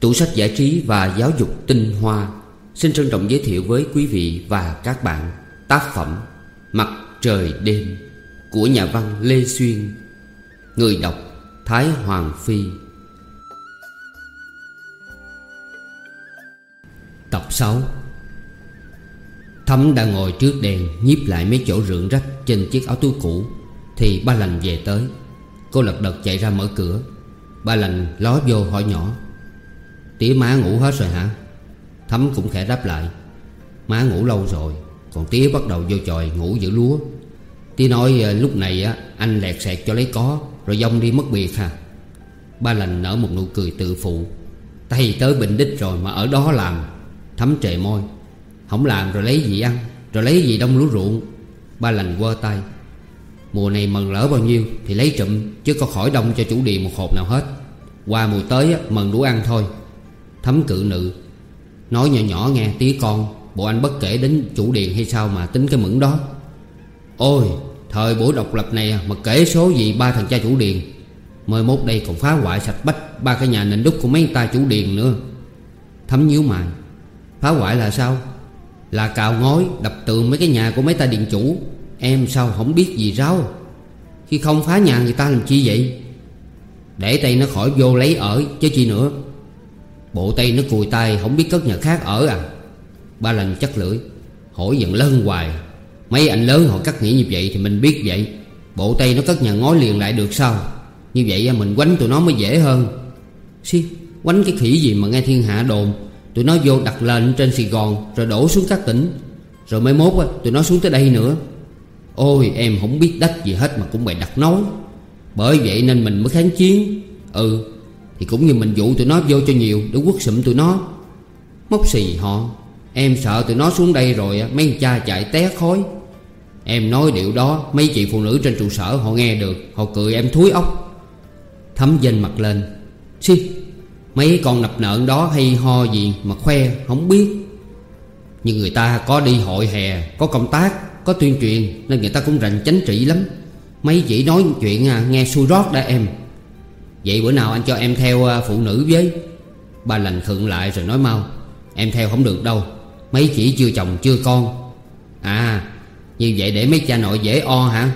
Tủ sách giải trí và giáo dục tinh hoa. Xin trân trọng giới thiệu với quý vị và các bạn Tác phẩm Mặt trời đêm Của nhà văn Lê Xuyên, Người đọc Thái Hoàng Phi. Tập 6 Thấm đang ngồi trước đèn Nhiếp lại mấy chỗ rượng rách Trên chiếc áo túi cũ, Thì ba lành về tới. Cô lật đật chạy ra mở cửa. Ba lành ló vô hỏi nhỏ Tía má ngủ hết rồi hả? Thấm cũng khẽ đáp lại. Má ngủ lâu rồi Còn tía bắt đầu vô tròi ngủ giữa lúa. Tía nói ờ, lúc này á anh lẹt xẹt cho lấy có Rồi dông đi mất biệt hả? Ba lành nở một nụ cười tự phụ. Tay tới Bình Đích rồi mà ở đó làm. Thấm trề môi. Không làm rồi lấy gì ăn? Rồi lấy gì đông lúa ruộng? Ba lành quơ tay. Mùa này mần lỡ bao nhiêu Thì lấy trụm Chứ có khỏi đông cho chủ điện một hộp nào hết. Qua mùa tới á, mần đủ ăn thôi. Thấm cự nữ. Nói nhỏ nhỏ nghe, tí con, Bộ anh bất kể đến chủ điện hay sao mà tính cái mẫn đó. Ôi, Thời buổi độc lập này à, mà kể số gì ba thằng cha chủ điện Mời mốt đây còn phá hoại sạch bách Ba cái nhà nền đúc của mấy ta chủ điện nữa. Thấm nhíu mày. Phá hoại là sao? Là cào ngói, đập tường mấy cái nhà của mấy ta điện chủ. Em sao không biết gì ráo? Khi không phá nhà người ta làm chi vậy? Để tay nó khỏi vô lấy ở, chứ chi nữa. Bộ tay nó cùi tay, không biết cất nhà khác ở à? Ba lần chắc lưỡi, Hỏi giận lớn hoài. Mấy anh lớn họ cắt nghĩ như vậy thì mình biết vậy. Bộ tay nó cất nhà ngói liền lại được sao? Như vậy mình quánh tụi nó mới dễ hơn. Xí, Quánh cái khỉ gì mà nghe thiên hạ đồn? Tụi nó vô đặt lệnh trên Sài Gòn, Rồi đổ xuống các tỉnh. Rồi mai mốt tụi nó xuống tới đây nữa. Ôi, em không biết đất gì hết mà cũng bày đặt nói. Bởi vậy nên mình mới kháng chiến. Ừ thì cũng như mình dụ tụi nó vô cho nhiều Để quất sụm tụi nó. Móc xì họ Em sợ tụi nó xuống đây rồi Mấy cha chạy té khói. Em nói điều đó Mấy chị phụ nữ trên trụ sở họ nghe được Họ cười em thúi ốc. Thấm danh mặt lên Xì Mấy con nập nợn đó hay ho gì mà khoe Không biết. Nhưng người ta có đi hội hè Có công tác Có tuyên truyền Nên người ta cũng rành chánh trị lắm. Mấy chị nói chuyện à, nghe xui rót đã em. Vậy bữa nào anh cho em theo à, phụ nữ với. Ba lành khựng lại rồi nói mau. Em theo không được đâu. Mấy chỉ chưa chồng, chưa con. À Như vậy để mấy cha nội dễ o hả?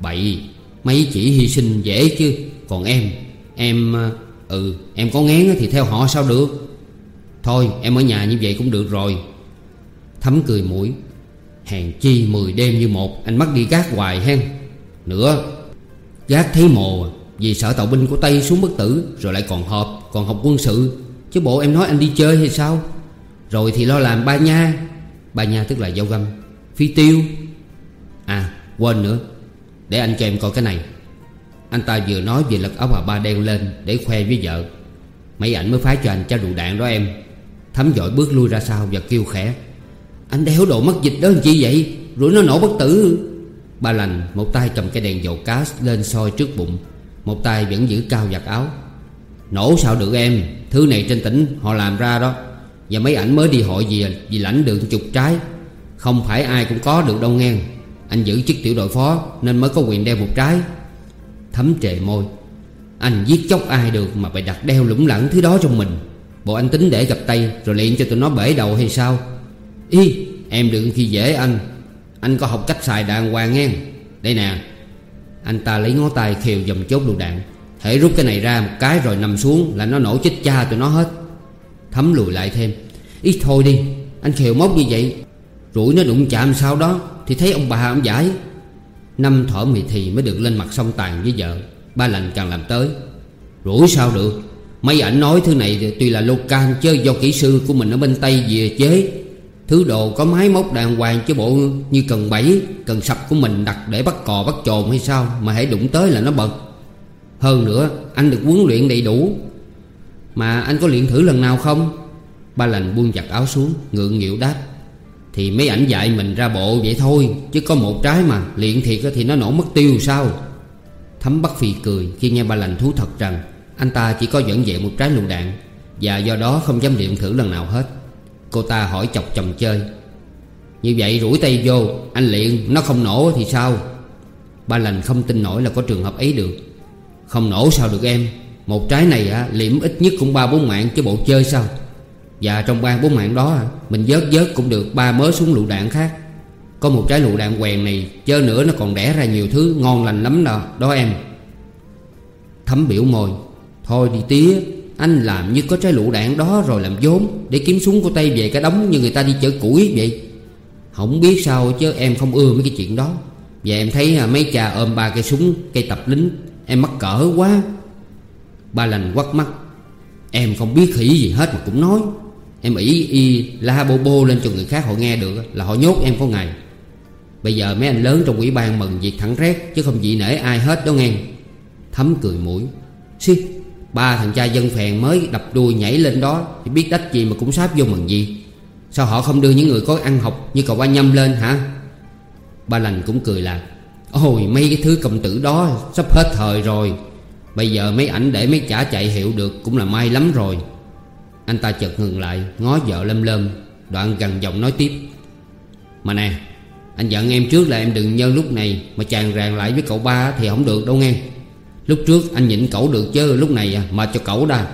Bậy, Mấy chỉ hy sinh dễ chứ. Còn em Em à, Ừ em có ngán thì theo họ sao được? Thôi, em ở nhà như vậy cũng được rồi. Thấm cười mũi. Hèn chi mười đêm như một, Anh mắc đi gác hoài hen. Nữa, Gác thấy mồ à. Vì sợ tàu binh của Tây xuống bất tử, Rồi lại còn họp, Còn học quân sự. Chứ bộ em nói anh đi chơi hay sao? Rồi thì lo làm ba nha. Ba nha tức là dâu găm, Phi tiêu. À quên nữa. Để anh cho em coi cái này. Anh ta vừa nói về lật áo bà ba đen lên Để khoe với vợ. Mấy ảnh mới phái cho anh cho đủ đạn đó em. Thấm dội bước lui ra sau và kêu khẽ. Anh đeo đồ mất dịch đó làm chi vậy? Rồi nó nổ bất tử. Ba lành, một tay cầm cái đèn dầu cá lên soi trước bụng. Một tay vẫn giữ cao giặt áo. Nổ sao được em? Thứ này trên tỉnh họ làm ra đó. Và mấy ảnh mới đi hội gì Vì lãnh được chục trái. Không phải ai cũng có được đâu nghe. Anh giữ chức tiểu đội phó Nên mới có quyền đeo một trái. Thấm trề môi. Anh giết chóc ai được mà phải đặt đeo lủng lẳng thứ đó trong mình. Bộ anh tính để gặp tay Rồi liền cho tụi nó bể đầu hay sao? Y, em đừng khi dễ anh. Anh có học cách xài đàng hoàng nghe. Đây nè. Anh ta lấy ngón tay khều dầm chốt lựu đạn. Thể rút cái này ra một cái rồi nằm xuống Là nó nổ chết cha tụi nó hết. Thấm lùi lại thêm. Ít thôi đi, Anh khều móc như vậy, Rủi nó đụng chạm sau đó Thì thấy ông bà ông giải. Năm thở mì thì mới được lên mặt sông tàn với vợ. Ba lành càng làm tới. Rủi sao được? Mấy ảnh nói thứ này tuy là lô can Chứ do kỹ sư của mình ở bên Tây về chế. Thứ đồ có máy móc đàng hoàng chứ bộ, như cần bẫy, Cần sập của mình đặt để bắt cò, bắt trồn hay sao Mà hãy đụng tới là nó bật. Hơn nữa, anh được huấn luyện đầy đủ. Mà anh có luyện thử lần nào không? Ba lành buông giặt áo xuống, Ngượng nghịu đáp. Thì mấy ảnh dạy mình ra bộ vậy thôi, Chứ có một trái mà, Luyện thiệt thì nó nổ mất tiêu sao? Thấm bắt phì cười khi nghe ba lành thú thật rằng, Anh ta chỉ có dẫn dạy một trái lựu đạn, Và do đó không dám luyện thử lần nào hết. Cô ta hỏi chọc chồng chơi. Như vậy rủi tay vô Anh luyện nó không nổ thì sao? Ba lành không tin nổi là có trường hợp ấy được. Không nổ sao được em? Một trái này à, liễm ít nhất cũng ba bốn mạng chứ bộ chơi sao? Và trong ba bốn mạng đó Mình vớt vớt cũng được ba mớ súng lựu đạn khác. Có một trái lựu đạn quèn này Chớ nữa nó còn đẻ ra nhiều thứ ngon lành lắm đó Đó em. Thấm biểu môi. Thôi đi tía anh làm như có trái lựu đạn đó rồi làm vốn, Để kiếm súng của tay về cái đống như người ta đi chở củi vậy. Không biết sao chứ, em không ưa mấy cái chuyện đó. Và em thấy à, mấy cha ôm ba cây súng, Cây tập lính, Em mắc cỡ quá. Ba lành quắt mắt. Em không biết khỉ gì hết mà cũng nói. Em ý y la bô bô lên cho người khác họ nghe được, Là họ nhốt em có ngày. Bây giờ mấy anh lớn trong quỹ ban mừng việc thẳng rét, Chứ không dị nể ai hết đó nghe. Thấm cười mũi. Xí Ba thằng cha dân phèn mới đập đuôi nhảy lên đó, Thì biết đách gì mà cũng sáp vô mừng gì. Sao họ không đưa những người có ăn học Như cậu ba nhâm lên hả? Ba lành cũng cười là, Ôi, mấy cái thứ công tử đó Sắp hết thời rồi. Bây giờ mấy ảnh để mấy chả chạy hiệu được Cũng là may lắm rồi. Anh ta chợt ngừng lại, Ngó vợ lâm lâm Đoạn gần giọng nói tiếp, Mà nè, Anh dặn em trước là em đừng nhân lúc này Mà chàng ràng lại với cậu ba thì không được đâu nghe. Lúc trước anh nhịn cậu được chứ, Lúc này mà cho cậu đa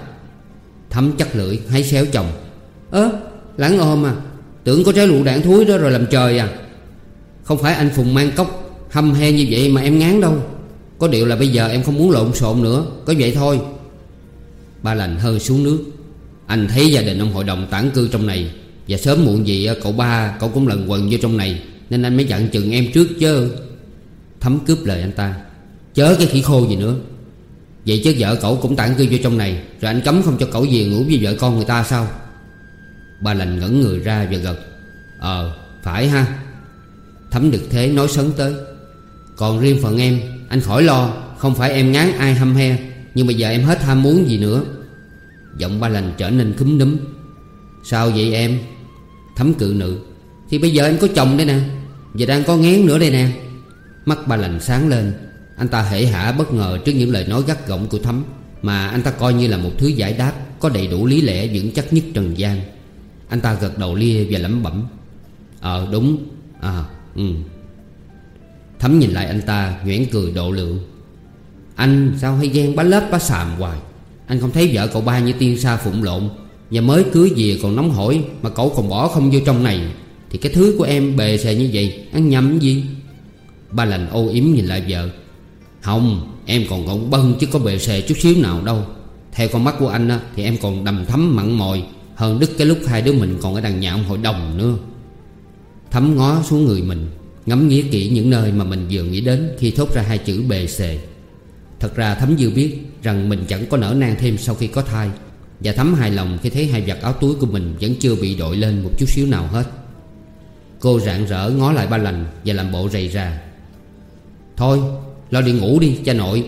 Thấm chắc lưỡi, hái xéo chồng. Ơ, lãng ôm à Tưởng có trái lựu đạn thúi đó rồi làm trời à. Không phải anh Phùng mang cốc, Hâm he như vậy mà em ngán đâu. Có điều là bây giờ em không muốn lộn xộn nữa, Có vậy thôi. Ba lành hơi xuống nước. Anh thấy gia đình ông hội đồng tản cư trong này, Và sớm muộn gì à, cậu ba, Cậu cũng lần quần vô trong này, Nên anh mới dặn chừng em trước chứ. Thấm cướp lời anh ta. Chớ cái khỉ khô gì nữa. Vậy chứ vợ cậu cũng tản cư vô trong này, Rồi anh cấm không cho cậu về ngủ với vợ con người ta sao? Ba lành ngẩn người ra và gật. Ờ phải ha. Thấm được thế nói sấn tới. Còn riêng phần em, Anh khỏi lo, Không phải em ngán ai hâm he, Nhưng bây giờ em hết ham muốn gì nữa. Giọng ba lành trở nên cúm núm. Sao vậy em? Thấm cự nữ. Thì bây giờ em có chồng đây nè, Và đang có ngán nữa đây nè. Mắt ba lành sáng lên. Anh ta hể hả bất ngờ trước những lời nói gắt gỏng của Thấm Mà anh ta coi như là một thứ giải đáp, Có đầy đủ lý lẽ vững chắc nhất trần gian. Anh ta gật đầu lia và lẩm bẩm Ờ đúng. À ừ. Thấm nhìn lại anh ta, nhoẻn cười độ lượng. Anh sao hay ghen bá lớp bá xàm hoài? Anh không thấy vợ cậu ba như tiên sa phụng lộn, Và mới cưới về còn nóng hổi Mà cậu còn bỏ không vô trong này. Thì cái thứ của em bề xề như vậy, Ăn nhầm gì? Ba lành ô yếm nhìn lại vợ. Không em còn còn bân chứ có bề xề chút xíu nào đâu. Theo con mắt của anh á, Thì em còn đầm thấm mặn mòi Hơn đứt cái lúc hai đứa mình còn ở đằng nhà ông hội đồng nữa. Thấm ngó xuống người mình Ngắm nghĩa kỹ những nơi mà mình vừa nghĩ đến Khi thốt ra hai chữ bề xề. Thật ra Thấm dư biết Rằng mình chẳng có nở nang thêm sau khi có thai Và Thấm hài lòng khi thấy hai vạt áo túi của mình Vẫn chưa bị đội lên một chút xíu nào hết. Cô rạng rỡ ngó lại ba lành Và làm bộ rầy ra. Thôi lo đi ngủ đi, cha nội.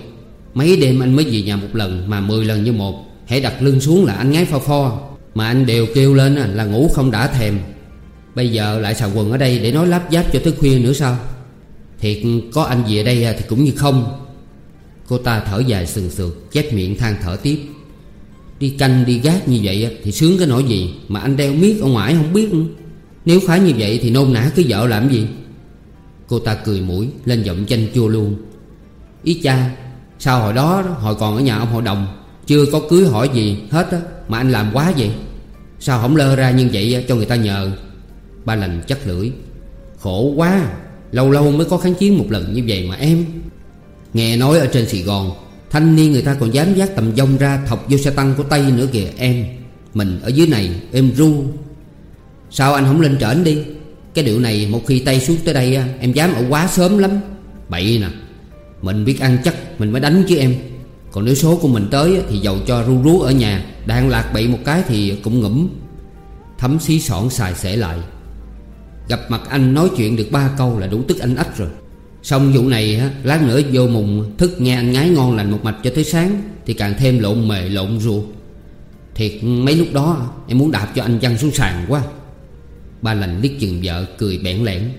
Mấy đêm anh mới về nhà một lần, Mà mười lần như một. Hãy đặt lưng xuống là anh ngáy pho pho. Mà anh đều kêu lên là ngủ không đã thèm. Bây giờ lại xào quần ở đây để nói lắp giáp cho tới khuya nữa sao? Thiệt, có anh về đây thì cũng như không. Cô ta thở dài sừng sượt, Chép miệng than thở tiếp. Đi canh đi gác như vậy Thì sướng cái nỗi gì Mà anh đeo miết ở ngoài không biết nữa. Nếu khá như vậy thì nôn nã cái vợ làm gì? Cô ta cười mũi, Lên giọng chanh chua luôn. Ý cha, Sao hồi đó hồi còn ở nhà ông hội đồng, Chưa có cưới hỏi gì hết á, Mà anh làm quá vậy? Sao không lơ ra như vậy cho người ta nhờ? Ba lành chắc lưỡi. Khổ quá, Lâu lâu mới có kháng chiến một lần như vậy mà em. Nghe nói ở trên Sài Gòn, Thanh niên người ta còn dám dắt tầm dông ra Thọc vô xe tăng của Tây nữa kìa, em. Mình ở dưới này, em ru. Sao anh không lên trển đi? Cái điệu này một khi Tây xuống tới đây Em dám ở quá sớm lắm. Bậy nè. Mình biết ăn chắc mình mới đánh chứ em. Còn nếu số của mình tới Thì giàu cho ru rú ở nhà. Đang lạc bậy một cái thì cũng ngủm. Thấm xí sọn xài xể lại. Gặp mặt anh nói chuyện được ba câu là đủ tức anh ách rồi. Xong vụ này á, lát nữa vô mùng thức nghe anh ngái ngon lành một mạch cho tới sáng Thì càng thêm lộn mề lộn ruột. Thiệt mấy lúc đó em muốn đạp cho anh văng xuống sàn quá. Ba lành liếc chừng vợ cười bẽn lẽn.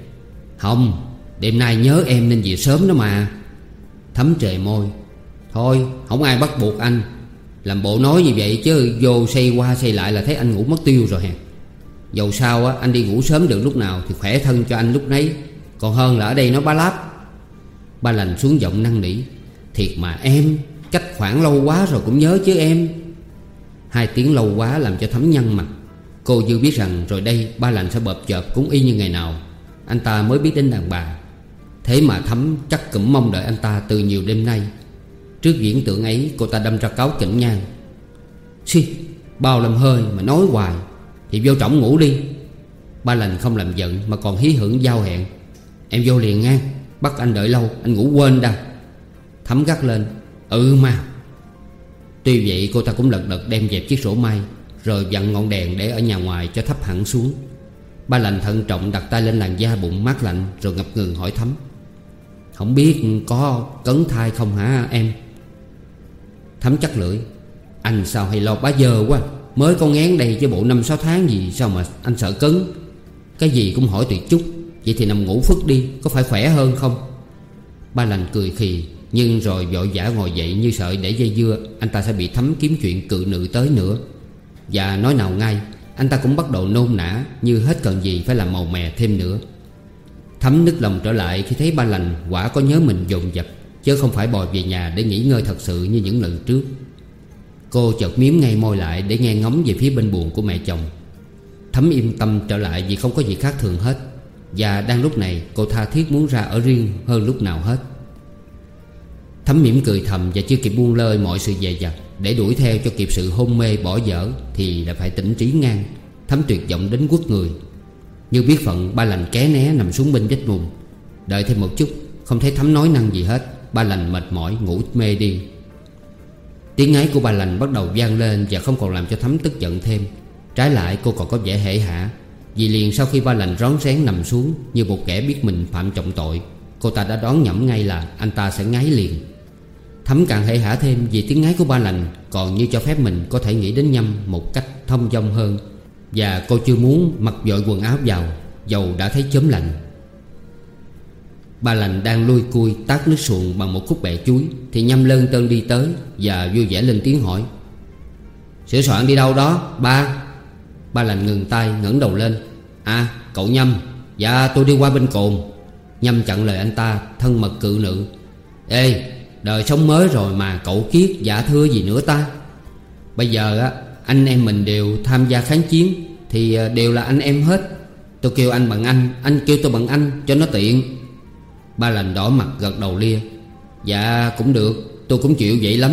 Không Đêm nay nhớ em nên về sớm đó mà. Thấm trề môi. Thôi không ai bắt buộc anh Làm bộ nói như vậy chứ vô xây qua xây lại là thấy anh ngủ mất tiêu rồi hè. Dầu sao á, anh đi ngủ sớm được lúc nào Thì khỏe thân cho anh lúc nấy. Còn hơn là ở đây nó bá láp. Ba lành xuống giọng năn nỉ Thiệt mà em Cách khoảng lâu quá rồi cũng nhớ chứ em. Hai tiếng lâu quá làm cho thấm nhăn mặt. Cô dư biết rằng rồi đây ba lành sẽ bợp chợp cũng y như ngày nào. Anh ta mới biết đến đàn bà. Thế mà thấm chắc cũng mong đợi anh ta từ nhiều đêm nay. Trước diễn tượng ấy, cô ta đâm ra cáo kỉnh ngang Xì, Bao làm hơi mà nói hoài, Thì vô trọng ngủ đi. Ba lành không làm giận mà còn hí hưởng giao hẹn. Em vô liền ngang Bắt anh đợi lâu, anh ngủ quên đâu Thấm gắt lên Ừ mà. Tuy vậy, cô ta cũng lật đật đem dẹp chiếc sổ may, Rồi vặn ngọn đèn để ở nhà ngoài cho thấp hẳn xuống. Ba lành thận trọng đặt tay lên làn da bụng mát lạnh, Rồi ngập ngừng hỏi thấm. Không biết có cấn thai không hả em? Thấm chắc lưỡi. Anh sao hay lo bá dơ quá. Mới con ngán đây chứ bộ năm sáu tháng gì, Sao mà anh sợ cấn Cái gì cũng hỏi tuyệt chút. Vậy thì nằm ngủ phức đi, Có phải khỏe hơn không? Ba lành cười khì, Nhưng rồi vội vã ngồi dậy như sợ để dây dưa, Anh ta sẽ bị thấm kiếm chuyện cự nữ tới nữa. Và nói nào ngay, Anh ta cũng bắt đầu nôn nã, Như hết cần gì phải làm màu mè thêm nữa. Thấm nức lòng trở lại khi thấy ba lành, Quả có nhớ mình dồn dập, Chứ không phải bò về nhà để nghỉ ngơi thật sự như những lần trước. Cô chợt miếm ngay môi lại để nghe ngóng về phía bên buồn của mẹ chồng. Thấm im tâm trở lại vì không có gì khác thường hết, Và đang lúc này cô tha thiết muốn ra ở riêng hơn lúc nào hết. Thấm mỉm cười thầm và chưa kịp buông lơi mọi sự dè dặt, Để đuổi theo cho kịp sự hôn mê bỏ dở Thì đã phải tỉnh trí ngang. Thấm tuyệt vọng đến quất người. Như biết phận, ba lành ké né nằm xuống bên vách mùng. Đợi thêm một chút, Không thấy Thấm nói năng gì hết, Ba lành mệt mỏi ngủ mê đi. Tiếng ấy của ba lành bắt đầu vang lên Và không còn làm cho Thấm tức giận thêm. Trái lại, cô còn có vẻ hệ hả, Vì liền sau khi ba lành rón rén nằm xuống Như một kẻ biết mình phạm trọng tội, Cô ta đã đoán nhẩm ngay là anh ta sẽ ngáy liền. Thấm càng hệ hả thêm vì tiếng ngáy của ba lành Còn như cho phép mình có thể nghĩ đến nhâm một cách thông dong hơn. Và cô chưa muốn mặc vội quần áo vào, Dầu đã thấy chớm lạnh. Ba lành đang lôi cui tát nước xuồng bằng một khúc bẹ chuối, Thì nhâm lơn tơn đi tới Và vui vẻ lên tiếng hỏi. Sửa soạn đi đâu đó, ba? Ba lành ngừng tay, ngẩng đầu lên. À cậu nhâm. Dạ tôi đi qua bên cồn. Nhâm chặn lời anh ta, thân mật cự nữ. Ê, đời sống mới rồi mà cậu kiết, giả thưa gì nữa ta? Bây giờ á anh em mình đều tham gia kháng chiến Thì ờ, đều là anh em hết. Tôi kêu anh bằng anh Anh kêu tôi bằng anh cho nó tiện. Ba lành đỏ mặt gật đầu lia. Dạ cũng được, Tôi cũng chịu vậy lắm.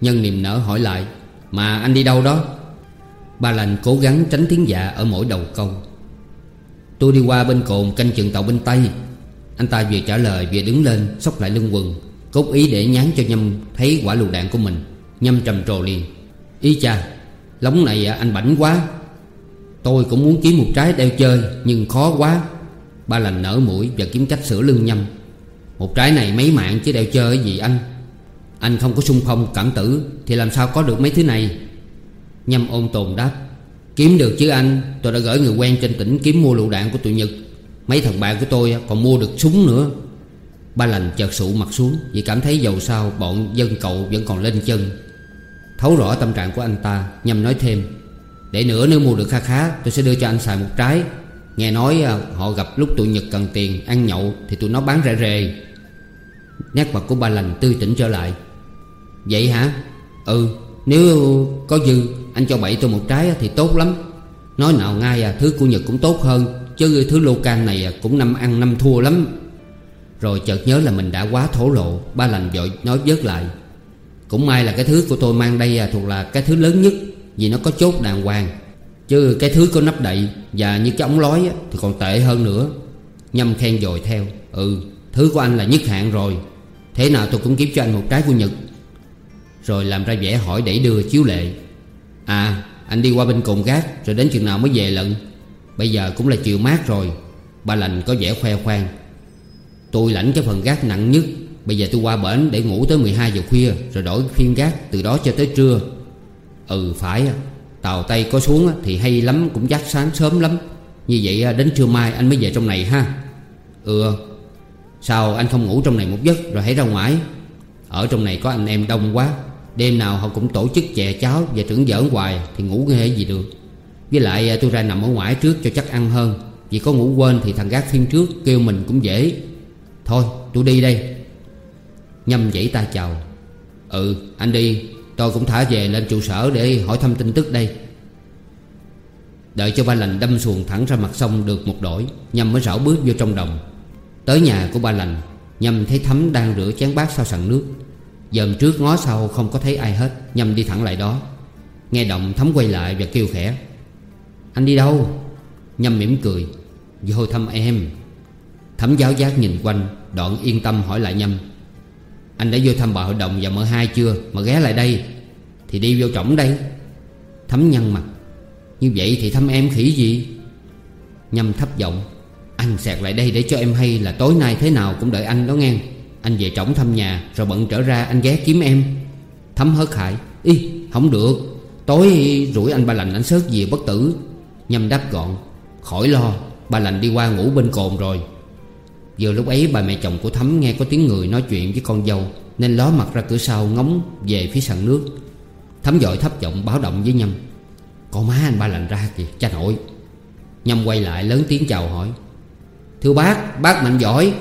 Nhân niềm nở hỏi lại, Mà anh đi đâu đó? Ba lành cố gắng tránh tiếng dạ ở mỗi đầu câu. Tôi đi qua bên cồn canh chừng tàu bên Tây. Anh ta vừa trả lời vừa đứng lên Xốc lại lưng quần, Cốt ý để nhán cho Nhâm thấy quả lựu đạn của mình. Nhâm trầm trồ liền, Ý cha Lóng này à, anh bảnh quá. Tôi cũng muốn kiếm một trái đeo chơi, Nhưng khó quá. Ba lành nở mũi và kiếm cách sửa lưng Nhâm Một trái này mấy mạng chứ đeo chơi gì anh? Anh không có sung phong cảm tử, Thì làm sao có được mấy thứ này? Nhâm ôn tồn đáp. Kiếm được chứ anh? Tôi đã gửi người quen trên tỉnh kiếm mua lựu đạn của tụi Nhật. Mấy thằng bạn của tôi à, còn mua được súng nữa. Ba lành chợt sụ mặt xuống Vì cảm thấy dầu sao bọn dân cậu vẫn còn lên chân. Thấu rõ tâm trạng của anh ta, Nhằm nói thêm, Để nữa nếu mua được kha khá, Tôi sẽ đưa cho anh xài một trái. Nghe nói à, họ gặp lúc tụi Nhật cần tiền Ăn nhậu thì tụi nó bán rẻ rề. Nét mặt của ba lành tươi tỉnh trở lại. Vậy hả? Ừ nếu có dư, Anh cho bậy tôi một trái thì tốt lắm. Nói nào ngay à Thứ của Nhật cũng tốt hơn, Chứ thứ lô can này à, cũng năm ăn năm thua lắm. Rồi chợt nhớ là mình đã quá thổ lộ, Ba lành vội nói vớt lại. Cũng may là cái thứ của tôi mang đây à, thuộc là cái thứ lớn nhất, Vì nó có chốt đàng hoàng. Chứ cái thứ có nắp đậy Và như cái ống lói thì còn tệ hơn nữa. Nhâm khen dồi theo. Ừ thứ của anh là nhất hạng rồi. Thế nào tôi cũng kiếm cho anh một trái của Nhật. Rồi làm ra vẻ hỏi đẩy đưa chiếu lệ. À anh đi qua bên cồn gác, Rồi đến chừng nào mới về lận? Bây giờ cũng là chiều mát rồi. Ba lành có vẻ khoe khoang. Tôi lãnh cái phần gác nặng nhất. Bây giờ tôi qua bển để ngủ tới 12 giờ khuya, Rồi đổi phiên gác từ đó cho tới trưa. Ừ phải Tàu Tây có xuống thì hay lắm, Cũng dắt sáng sớm lắm. Như vậy đến trưa mai anh mới về trong này ha. Ừ Sao anh không ngủ trong này một giấc rồi hãy ra ngoài? Ở trong này có anh em đông quá. Đêm nào họ cũng tổ chức chè cháo Và trưởng giỡn hoài thì ngủ nghe gì được. Với lại à, tôi ra nằm ở ngoài trước cho chắc ăn hơn. Vì có ngủ quên thì thằng gác phiên trước Kêu mình cũng dễ. Thôi, tôi đi đây. Nhâm dãy ta chào. Ừ anh đi. Tôi cũng thả về lên trụ sở để hỏi thăm tin tức đây. Đợi cho ba lành đâm xuồng thẳng ra mặt sông được một đổi, Nhâm mới rảo bước vô trong đồng. Tới nhà của ba lành, Nhâm thấy Thấm đang rửa chén bát sau sàn nước. Dòm trước ngó sau không có thấy ai hết, Nhâm đi thẳng lại đó. Nghe động Thấm quay lại và kêu khẽ. Anh đi đâu? Nhâm mỉm cười. Vô thăm em. Thấm giáo giác nhìn quanh, Đoạn yên tâm hỏi lại Nhâm. Anh đã vô thăm bà hội đồng và mợ hai chưa? Mà ghé lại đây. Thì đi vô trỏng đây. Thấm nhăn mặt. Như vậy thì thăm em khỉ gì? Nhâm thấp giọng. Anh sạc lại đây để cho em hay là tối nay thế nào cũng đợi anh đó nghe. Anh về trỏng thăm nhà, Rồi bận trở ra anh ghé kiếm em. Thấm hớt hại Y không được. Tối rủi anh ba lành anh sớt về bất tử. Nhâm đáp gọn. Khỏi lo Bà lành đi qua ngủ bên cồn rồi. Vừa lúc ấy bà mẹ chồng của Thấm nghe có tiếng người nói chuyện với con dâu Nên ló mặt ra cửa sau ngóng về phía sàn nước. Thấm dội thấp giọng báo động với Nhâm. Con má anh ba lành ra kìa cha nội. Nhâm quay lại lớn tiếng chào hỏi. Thưa bác, bác mạnh giỏi.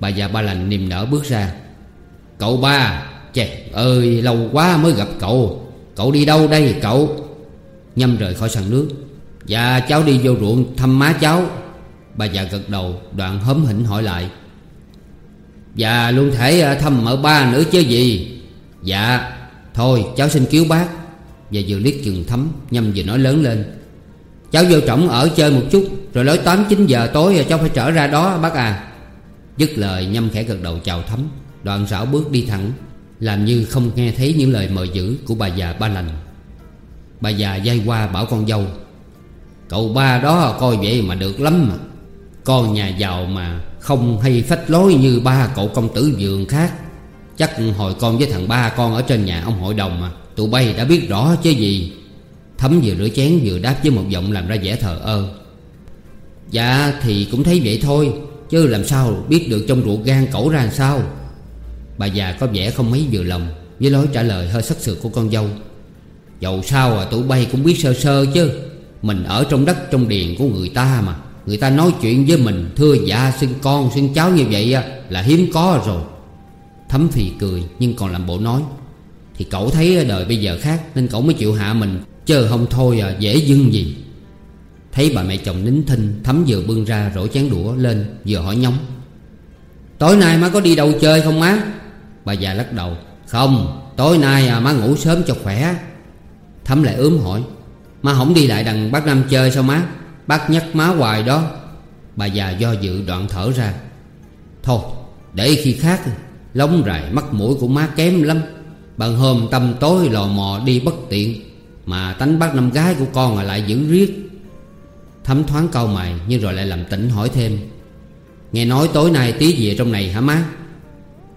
Bà già ba lành niềm nở bước ra. Cậu ba Chè ơi lâu quá mới gặp cậu. Cậu đi đâu đây cậu? Nhâm rời khỏi sàn nước. Dạ cháu đi vô ruộng thăm má cháu. Bà già gật đầu, Đoạn hớm hỉnh hỏi lại. Dạ luôn thể à, thăm mở ba nữa chứ gì? Dạ Thôi, cháu xin cứu bác. Và vừa liếc chừng thấm, Nhâm vừa nói lớn lên. Cháu vô trọng ở chơi một chút, Rồi lối 8-9 giờ tối à, cháu phải trở ra đó, bác à. Dứt lời, Nhâm khẽ gật đầu chào thấm. Đoạn rảo bước đi thẳng, Làm như không nghe thấy những lời mời giữ Của bà già ba lành. Bà già dây qua bảo con dâu, Cậu ba đó coi vậy mà được lắm mà. Con nhà giàu mà Không hay phách lối như ba cậu công tử vườn khác. Chắc hồi con với thằng ba con ở trên nhà ông hội đồng mà. Tụi bay đã biết rõ chứ gì. Thấm vừa rửa chén vừa đáp với một giọng làm ra vẻ thờ ơ. Dạ thì cũng thấy vậy thôi, Chứ làm sao biết được trong ruột gan cẩu ra sao? Bà già có vẻ không mấy vừa lòng, Với lối trả lời hơi sắc sược của con dâu. Dầu sao à tụi bay cũng biết sơ sơ chứ. Mình ở trong đất trong điền của người ta mà. Người ta nói chuyện với mình Thưa dạ xưng con xưng cháu như vậy Là hiếm có rồi. Thấm phì cười nhưng còn làm bộ nói Thì cậu thấy đời bây giờ khác Nên cậu mới chịu hạ mình Chờ không thôi à dễ dưng gì. Thấy bà mẹ chồng nín thinh Thấm vừa bưng ra rổ chén đũa lên Vừa hỏi nhóng Tối nay má có đi đâu chơi không má? Bà già lắc đầu Không tối nay à, má ngủ sớm cho khỏe. Thấm lại ướm hỏi Má không đi lại đằng bác nam chơi sao má? Bác nhắc má hoài đó. Bà già do dự đoạn thở ra. Thôi, để khi khác, lóng rài mắt mũi của má kém lắm. Bằng hôm tâm tối lò mò đi bất tiện, Mà tánh bác năm gái của con à lại giữ riết. Thấm thoáng câu mày, Nhưng rồi lại làm tỉnh hỏi thêm. Nghe nói tối nay tí về trong này hả má?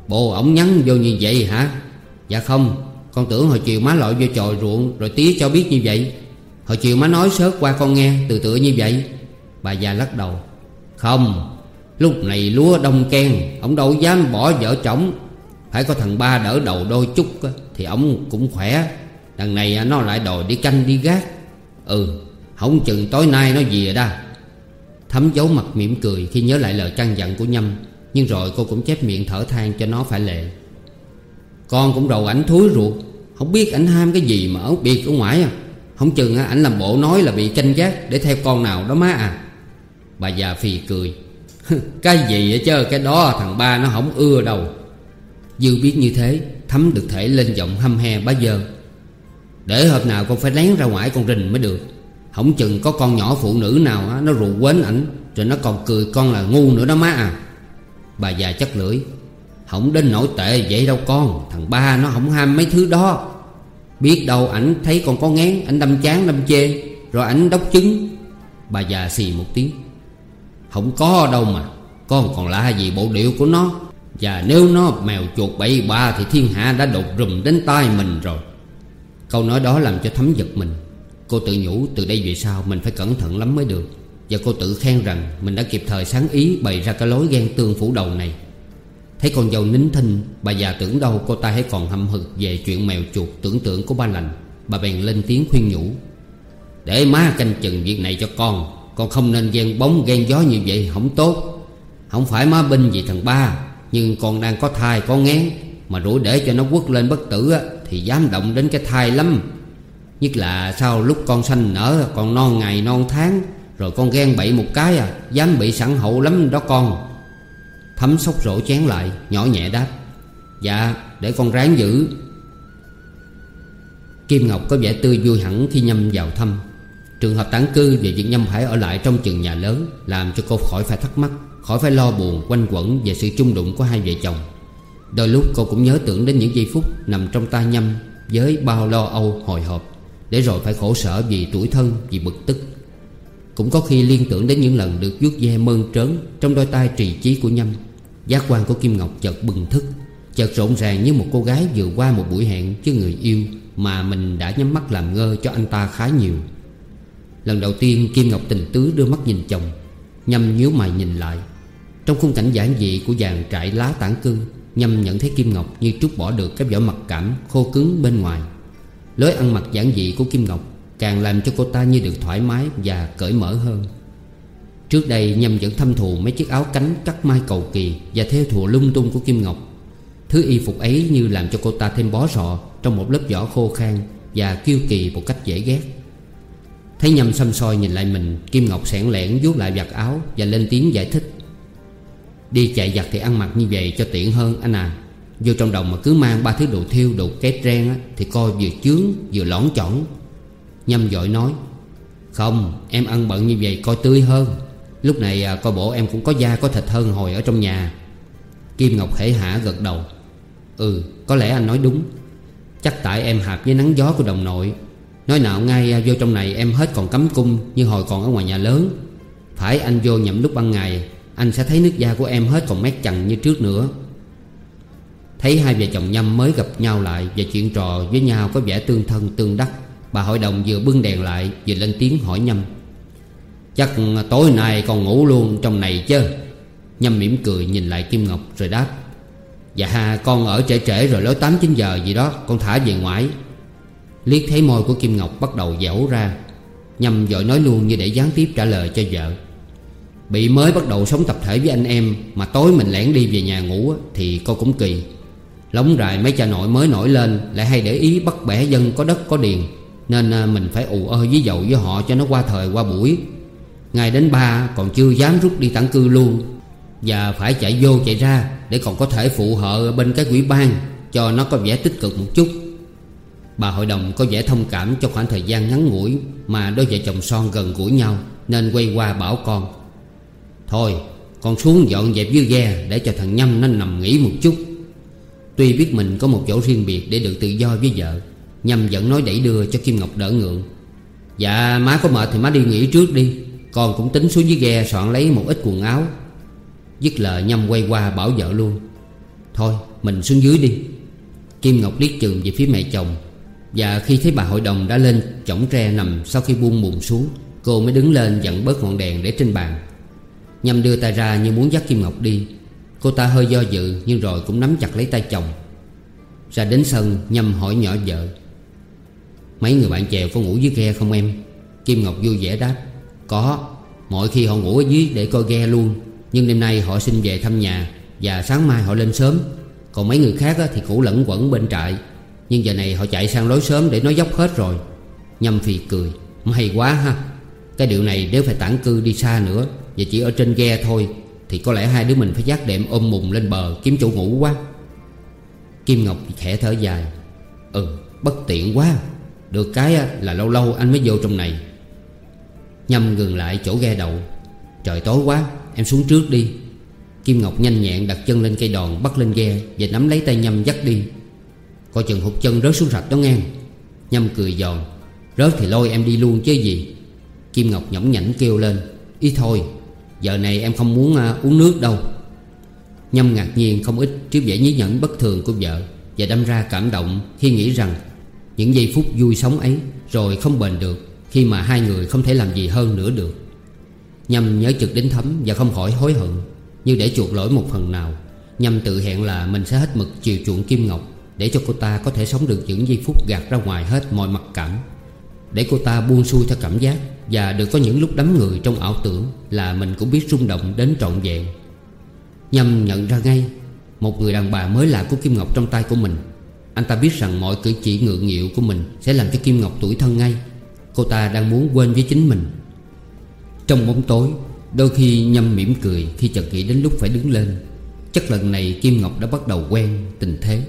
Bộ ổng nhắn vô như vậy hả? Dạ không, Con tưởng hồi chiều má lội vô chòi ruộng Rồi tía cho biết như vậy. Hồi chiều má nói sớt qua con nghe, Từ tựa như vậy. Bà già lắc đầu. Không, Lúc này lúa đông ken, Ông đâu dám bỏ vợ chồng. Phải có thằng ba đỡ đầu đôi chút Thì ông cũng khỏe. Đằng này nó lại đòi đi canh đi gác. Ừ Không chừng tối nay nó về đó. Thấm giấu mặt mỉm cười Khi nhớ lại lời căn dặn của Nhâm, Nhưng rồi cô cũng chép miệng thở than cho nó phải lệ. Con cũng đầu ảnh thúi ruột, Không biết ảnh ham cái gì mà ở biệt ở ngoài à không chừng ảnh làm bộ nói là bị canh giác Để theo con nào đó má à. Bà già phì cười. Cái gì vậy chứ, cái đó thằng ba nó không ưa đâu. Dư biết như thế, Thấm được thể lên giọng hâm he bá dơ. Để hôm nào con phải lén ra ngoài con rình mới được. Không chừng có con nhỏ phụ nữ nào Nó rù quến ảnh, Rồi nó còn cười con là ngu nữa đó má à. Bà già chắc lưỡi. Không đến nổi tệ vậy đâu con, Thằng ba nó không ham mấy thứ đó. Biết đâu ảnh thấy con có ngán, Ảnh đâm chán, đâm chê, Rồi ảnh đốc trứng Bà già xì một tiếng. Không có đâu mà, Con còn lạ gì bộ điệu của nó. Và nếu nó mèo chuột bậy ba Thì thiên hạ đã đột rùm đến tai mình rồi. Câu nói đó làm cho thấm giật mình. Cô tự nhủ, từ đây về sau Mình phải cẩn thận lắm mới được. Và cô tự khen rằng Mình đã kịp thời sáng ý Bày ra cái lối ghen tương phủ đầu này. Thấy con dâu nín thinh Bà già tưởng đâu cô ta hãy còn hậm hực Về chuyện mèo chuột tưởng tượng của ba lành. Bà bèn lên tiếng khuyên nhủ Để má canh chừng việc này cho con Con không nên ghen bóng ghen gió như vậy Không tốt. Không phải má binh vì thằng ba Nhưng con đang có thai có ngán Mà rủi để cho nó quất lên bất tử á, Thì dám động đến cái thai lắm. Nhất là sau lúc con sanh nở Còn non ngày non tháng Rồi con ghen bậy một cái à Dám bị sẵn hậu lắm đó con. Thấm sóc rổ chén lại, Nhỏ nhẹ đáp Dạ để con ráng giữ. Kim Ngọc có vẻ tươi vui hẳn khi nhâm vào thăm. Trường hợp tản cư về việc nhâm phải ở lại trong trường nhà lớn Làm cho cô khỏi phải thắc mắc, Khỏi phải lo buồn, quanh quẩn về sự chung đụng của hai vợ chồng. Đôi lúc cô cũng nhớ tưởng đến những giây phút Nằm trong tay nhâm Với bao lo âu hồi hộp, Để rồi phải khổ sở vì tuổi thân, Vì bực tức. Cũng có khi liên tưởng đến những lần được vuốt ve mơn trớn Trong đôi tay trì trí của nhâm. Giác quan của Kim Ngọc chợt bừng thức, Chợt rộn ràng như một cô gái vừa qua một buổi hẹn với người yêu Mà mình đã nhắm mắt làm ngơ cho anh ta khá nhiều. Lần đầu tiên Kim Ngọc tình tứ đưa mắt nhìn chồng Nhâm nhíu mày nhìn lại. Trong khung cảnh giản dị của dàn trại lá tản cư Nhâm nhận thấy Kim Ngọc như trút bỏ được cái vỏ mặt cảm khô cứng bên ngoài. Lối ăn mặc giản dị của Kim Ngọc Càng làm cho cô ta như được thoải mái và cởi mở hơn. Trước đây Nhâm vẫn thâm thù mấy chiếc áo cánh cắt mai cầu kỳ Và theo thùa lung tung của Kim Ngọc. Thứ y phục ấy như làm cho cô ta thêm bó sọ Trong một lớp vỏ khô khan Và kiêu kỳ một cách dễ ghét. Thấy nhâm xăm soi nhìn lại mình Kim Ngọc sẻn lẻn vuốt lại vạt áo Và lên tiếng giải thích. Đi chạy giặt thì ăn mặc như vậy cho tiện hơn anh à. Vô trong đồng mà cứ mang ba thứ đồ thiêu đồ két ren á, Thì coi vừa chướng vừa lõn chỏn. Nhâm dội nói Không em ăn bận như vậy coi tươi hơn. Lúc này à, coi bộ em cũng có da có thịt hơn hồi ở trong nhà. Kim Ngọc khẽ hả gật đầu. Ừ có lẽ anh nói đúng. Chắc tại em hạp với nắng gió của đồng nội. Nói nào ngay à, vô trong này em hết còn cấm cung Như hồi còn ở ngoài nhà lớn. Phải anh vô nhậm lúc ban ngày, Anh sẽ thấy nước da của em hết còn mét chằn như trước nữa. Thấy hai vợ chồng nhâm mới gặp nhau lại Và chuyện trò với nhau có vẻ tương thân tương đắc, Bà hội đồng vừa bưng đèn lại Vừa lên tiếng hỏi nhâm. Chắc tối nay con ngủ luôn trong này chứ? Nhâm mỉm cười nhìn lại Kim Ngọc rồi đáp. Dạ con ở trễ trễ rồi lối 8-9 giờ gì đó, Con thả về ngoại. Liếc thấy môi của Kim Ngọc bắt đầu dẻo ra. Nhâm vội nói luôn như để gián tiếp trả lời cho vợ. Bị mới bắt đầu sống tập thể với anh em Mà tối mình lẻn đi về nhà ngủ Thì cô cũng kỳ. Lóng rài mấy cha nội mới nổi lên Lại hay để ý bắt bẻ dân có đất có điền, Nên à, mình phải ù ơ với dầu với họ cho nó qua thời qua buổi. Ngày đến ba, còn chưa dám rút đi tản cư luôn. Và phải chạy vô chạy ra Để còn có thể phụ hợ bên cái quỹ ban Cho nó có vẻ tích cực một chút. Bà hội đồng có vẻ thông cảm cho khoảng thời gian ngắn ngủi Mà đôi vợ chồng son gần gũi nhau Nên quay qua bảo con. Thôi, con xuống dọn dẹp dưới ghe Để cho thằng Nhâm nó nằm nghỉ một chút. Tuy biết mình có một chỗ riêng biệt Để được tự do với vợ, Nhâm vẫn nói đẩy đưa cho Kim Ngọc đỡ ngượng. Dạ má có mệt thì má đi nghỉ trước đi. Con cũng tính xuống dưới ghe soạn lấy một ít quần áo, Dứt lời Nhâm quay qua bảo vợ luôn. Thôi, mình xuống dưới đi. Kim Ngọc liếc chừng về phía mẹ chồng, Và khi thấy bà hội đồng đã lên chổng tre nằm sau khi buông mùng xuống, Cô mới đứng lên dặn bớt ngọn đèn để trên bàn. Nhâm đưa tay ra như muốn dắt Kim Ngọc đi, Cô ta hơi do dự nhưng rồi cũng nắm chặt lấy tay chồng. Ra đến sân Nhâm hỏi nhỏ vợ, Mấy người bạn chèo có ngủ dưới ghe không em? Kim Ngọc vui vẻ đáp có, mỗi khi họ ngủ ở dưới để coi ghe luôn. Nhưng đêm nay họ xin về thăm nhà Và sáng mai họ lên sớm. Còn mấy người khác thì cũ lẫn quẩn bên trại. Nhưng giờ này họ chạy sang lối sớm để nói dốc hết rồi. Nhâm phì cười, May quá ha. Cái điều này nếu phải tản cư đi xa nữa Và chỉ ở trên ghe thôi, Thì có lẽ hai đứa mình phải dắt đệm ôm mùng lên bờ Kiếm chỗ ngủ quá. Kim Ngọc khẽ thở dài Ừ bất tiện quá. Được cái là lâu lâu anh mới vô trong này. Nhâm ngừng lại chỗ ghe đậu Trời tối quá em xuống trước đi. Kim Ngọc nhanh nhẹn đặt chân lên cây đòn Bắt lên ghe Và nắm lấy tay Nhâm dắt đi. Coi chừng hụt chân rớt xuống rạch đó ngang Nhâm cười giòn. Rớt thì lôi em đi luôn chứ gì. Kim Ngọc nhõng nhảnh kêu lên. Ý thôi Giờ này em không muốn uh, uống nước đâu. Nhâm ngạc nhiên không ít trước vẻ nhí nhẫn bất thường của vợ Và đâm ra cảm động khi nghĩ rằng Những giây phút vui sống ấy Rồi không bền được. Khi mà hai người không thể làm gì hơn nữa được. Nhâm nhớ trực đến thấm Và không khỏi hối hận, Như để chuộc lỗi một phần nào. Nhâm tự hẹn là mình sẽ hết mực chiều chuộng Kim Ngọc Để cho cô ta có thể sống được những giây phút gạt ra ngoài hết mọi mặt cảm. Để cô ta buông xuôi theo cảm giác Và được có những lúc đắm người trong ảo tưởng Là mình cũng biết rung động đến trọn vẹn. Nhâm nhận ra ngay, Một người đàn bà mới lạ của Kim Ngọc trong tay của mình. Anh ta biết rằng mọi cử chỉ ngượng nghịu của mình Sẽ làm cho Kim Ngọc tuổi thân ngay. Cô ta đang muốn quên với chính mình. Trong bóng tối, Đôi khi nhâm mỉm cười Khi chợt nghĩ đến lúc phải đứng lên. Chắc lần này Kim Ngọc đã bắt đầu quen tình thế.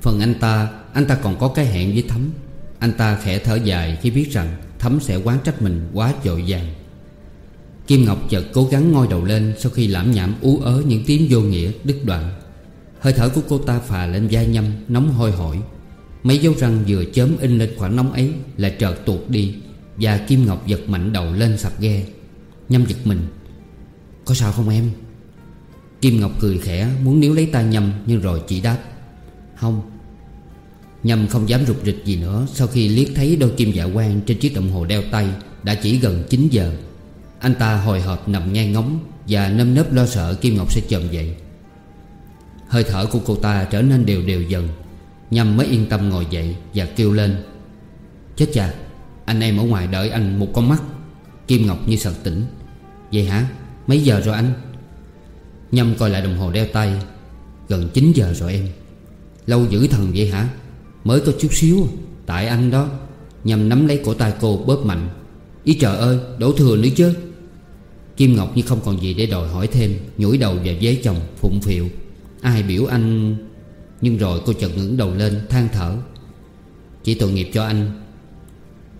Phần anh ta Anh ta còn có cái hẹn với Thấm Anh ta khẽ thở dài khi biết rằng Thấm sẽ quán trách mình quá dội vàng Kim Ngọc chợt cố gắng ngoi đầu lên Sau khi lãm nhảm ú ớ những tiếng vô nghĩa đứt đoạn. Hơi thở của cô ta phà lên da nhâm, Nóng hôi hổi. Mấy dấu răng vừa chớm in lên khoảng nóng ấy là chợt tuột đi Và Kim Ngọc giật mạnh đầu lên sập ghe. Nhâm giật mình. Có sao không em? Kim Ngọc cười khẽ, muốn níu lấy tay Nhâm, Nhưng rồi chỉ đáp. Không. Nhâm không dám rụt rịch gì nữa. Sau khi liếc thấy đôi kim dạ quang Trên chiếc đồng hồ đeo tay, Đã chỉ gần 9 giờ. Anh ta hồi hộp nằm nghe ngóng Và nâm nớp lo sợ Kim Ngọc sẽ chồm dậy. Hơi thở của cô ta trở nên đều đều dần. Nhâm mới yên tâm ngồi dậy Và kêu lên. Chết cha, Anh em ở ngoài đợi anh một con mắt. Kim Ngọc như sợt tỉnh. Vậy hả? Mấy giờ rồi anh? Nhâm coi lại đồng hồ đeo tay. Gần 9 giờ rồi em. Lâu dữ thần vậy hả? Mới có chút xíu à. Tại anh đó. Nhâm nắm lấy cổ tay cô bóp mạnh. Ý trời ơi đổ thừa nữa chứ. Kim Ngọc như không còn gì để đòi hỏi thêm nhủi đầu vào ghế chồng phụng phiệu Ai biểu anh nhưng rồi cô chợt ngẩng đầu lên, than thở. Chỉ tội nghiệp cho anh.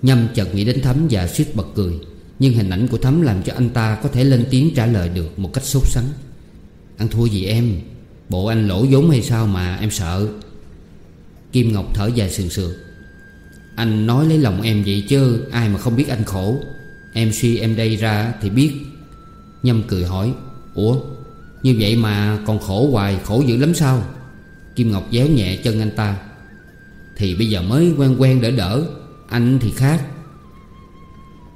Nhâm chợt nghĩ đến Thấm và suýt bật cười. Nhưng hình ảnh của Thấm làm cho anh ta có thể lên tiếng trả lời được một cách sốt sắng. Ăn thua gì em? Bộ anh lỗ vốn hay sao mà em sợ? Kim Ngọc thở dài sườn sườn. Anh nói lấy lòng em vậy chứ, Ai mà không biết anh khổ. Em suy em đây ra thì biết. Nhâm cười hỏi, Ủa, như vậy mà còn khổ hoài, Khổ dữ lắm sao? Kim Ngọc déo nhẹ chân anh ta. Thì bây giờ mới quen quen đỡ đỡ, Anh thì khác.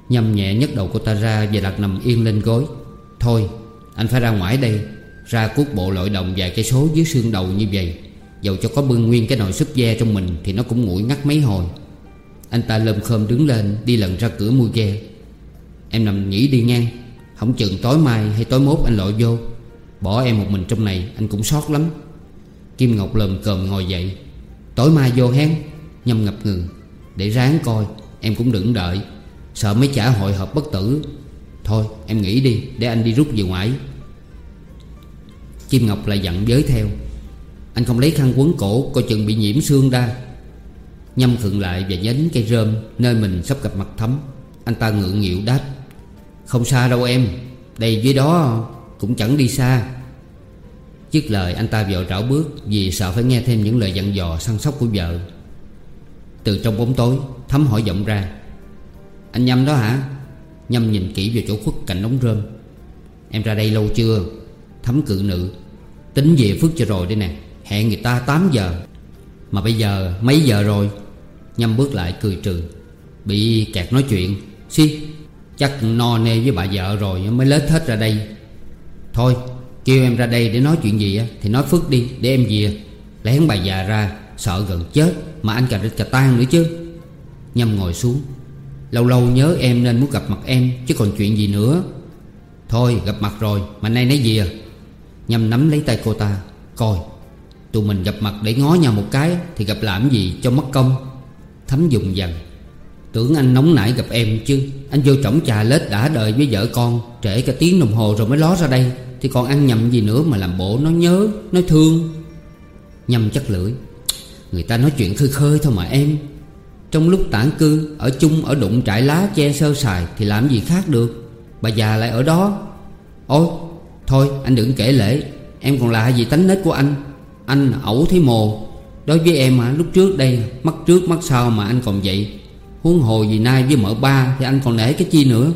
Nhâm nhẹ nhấc đầu cô ta ra Và đặt nằm yên lên gối. Thôi, anh phải ra ngoài đây, Ra cuốc bộ lội đồng vài cây số dưới xương đầu như vậy. Dầu cho có bưng nguyên cái nồi súp ve trong mình Thì nó cũng nguội ngắt mấy hồi. Anh ta lơm khơm đứng lên, Đi lần ra cửa mua ghe. Em nằm nghỉ đi ngang, Không chừng tối mai hay tối mốt anh lội vô. Bỏ em một mình trong này, anh cũng sót lắm. Kim Ngọc lầm cồm ngồi dậy. Tối mai vô hén Nhâm ngập ngừng. Để ráng coi, Em cũng đừng đợi. Sợ mấy trả hội hợp bất tử. Thôi, em nghỉ đi, Để anh đi rút về ngoài Kim Ngọc lại dặn giới theo. Anh không lấy khăn quấn cổ, Coi chừng bị nhiễm xương đa Nhâm khựng lại và nhánh cây rơm Nơi mình sắp gặp mặt thấm. Anh ta ngượng nghịu đáp, Không xa đâu em, Đây dưới đó cũng chẳng đi xa. Dứt lời, anh ta vội rảo bước Vì sợ phải nghe thêm những lời dặn dò săn sóc của vợ. Từ trong bóng tối, Thấm hỏi giọng ra. Anh Nhâm đó hả? Nhâm nhìn kỹ vào chỗ khuất cạnh đống rơm. Em ra đây lâu chưa? Thấm cự nữ. Tính về Phước cho rồi đây nè. Hẹn người ta 8 giờ. Mà bây giờ mấy giờ rồi? Nhâm bước lại cười trừ. Bị kẹt nói chuyện. Xí Chắc no nê với bà vợ rồi mới lết hết ra đây. Thôi kêu em ra đây để nói chuyện gì á? Thì nói Phước đi, để em về. Lén bà già ra, Sợ gần chết, Mà anh cà rịch cà tan nữa chứ. Nhâm ngồi xuống. Lâu lâu nhớ em nên muốn gặp mặt em, Chứ còn chuyện gì nữa. Thôi, gặp mặt rồi, mà nay nói gì à Nhâm nắm lấy tay cô ta, Coi. Tụi mình gặp mặt để ngó nhau một cái, Thì gặp làm gì cho mất công. Thấm dùng dần Tưởng anh nóng nảy gặp em chứ, Anh vô trỏng trà lết đã đợi với vợ con, Trễ cả tiếng đồng hồ rồi mới ló ra đây. Thì còn ăn nhầm gì nữa mà làm bộ nó nhớ Nó thương? Nhâm chắc lưỡi. Người ta nói chuyện khơi khơi thôi mà em. Trong lúc tản cư, Ở chung, ở đụng trại lá che sơ sài Thì làm gì khác được? Bà già lại ở đó. Ôi, Thôi, anh đừng kể lễ. Em còn lạ gì tánh nết của anh? Anh ẩu thấy mồ. Đối với em à lúc trước đây, Mắt trước, mắt sau mà anh còn vậy. Huống hồ gì nay với mợ ba Thì anh còn nể cái chi nữa.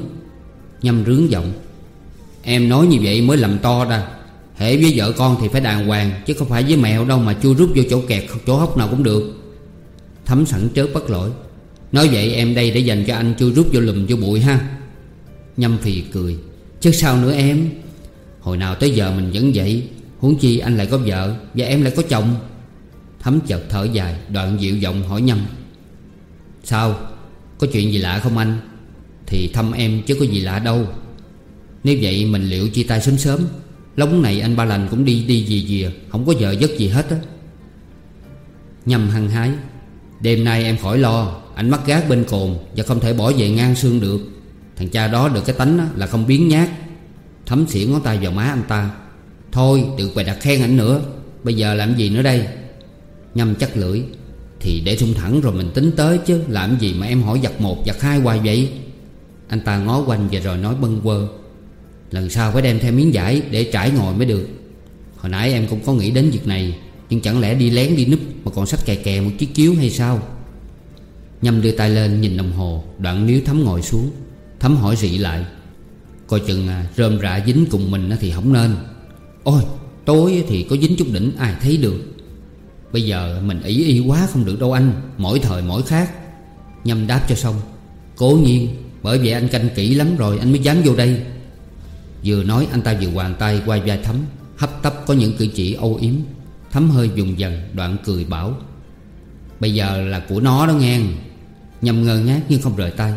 Nhâm rướng giọng. Em nói như vậy mới làm to ra. Hệ với vợ con thì phải đàng hoàng, Chứ không phải với mèo đâu mà chui rút vô chỗ kẹt Chỗ hốc nào cũng được. Thấm sẵn chớ bất lỗi. Nói vậy em đây để dành cho anh chui rút vô lùm vô bụi ha. Nhâm phì cười. Chứ sao nữa em? Hồi nào tới giờ mình vẫn vậy, Huống chi anh lại có vợ Và em lại có chồng. Thấm chợt thở dài, Đoạn dịu giọng hỏi Nhâm. Sao? Có chuyện gì lạ không anh? Thì thăm em chứ có gì lạ đâu. Nếu vậy, mình liệu chia tay sớm sớm. Lóng này anh ba lành cũng đi đi gì gì Không có giờ giấc gì hết á. Nhâm hăng hái. Đêm nay em khỏi lo. Anh mắc gác bên cồn Và không thể bỏ về ngang xương được. Thằng cha đó được cái tánh là không biến nhát. Thấm xỉa ngón tay vào má anh ta. Thôi tự bày đặt khen ảnh nữa. Bây giờ làm gì nữa đây? Nhâm chắc lưỡi. Thì để thung thẳng rồi mình tính tới chứ. Làm gì mà em hỏi giặt một giặt hai hoài vậy? Anh ta ngó quanh và rồi nói bâng quơ. Lần sau phải đem theo miếng vải Để trải ngồi mới được. Hồi nãy em cũng có nghĩ đến việc này Nhưng chẳng lẽ đi lén đi núp Mà còn sách kè kè một chiếc chiếu hay sao? Nhâm đưa tay lên nhìn đồng hồ Đoạn níu thấm ngồi xuống. Thấm hỏi rị lại. Coi chừng à, rơm rạ dính cùng mình thì không nên. Ôi tối thì có dính chút đỉnh ai thấy được. Bây giờ mình ý y quá không được đâu anh Mỗi thời mỗi khác. Nhâm đáp cho xong. Cố nhiên Bởi vậy anh canh kỹ lắm rồi anh mới dám vô đây. Vừa nói anh ta vừa hoàn tay qua vai Thấm Hấp tấp có những cử chỉ âu yếm. Thấm hơi dùng dần, đoạn cười bảo, Bây giờ là của nó đó nghe. Nhầm ngơ ngác nhưng không rời tay.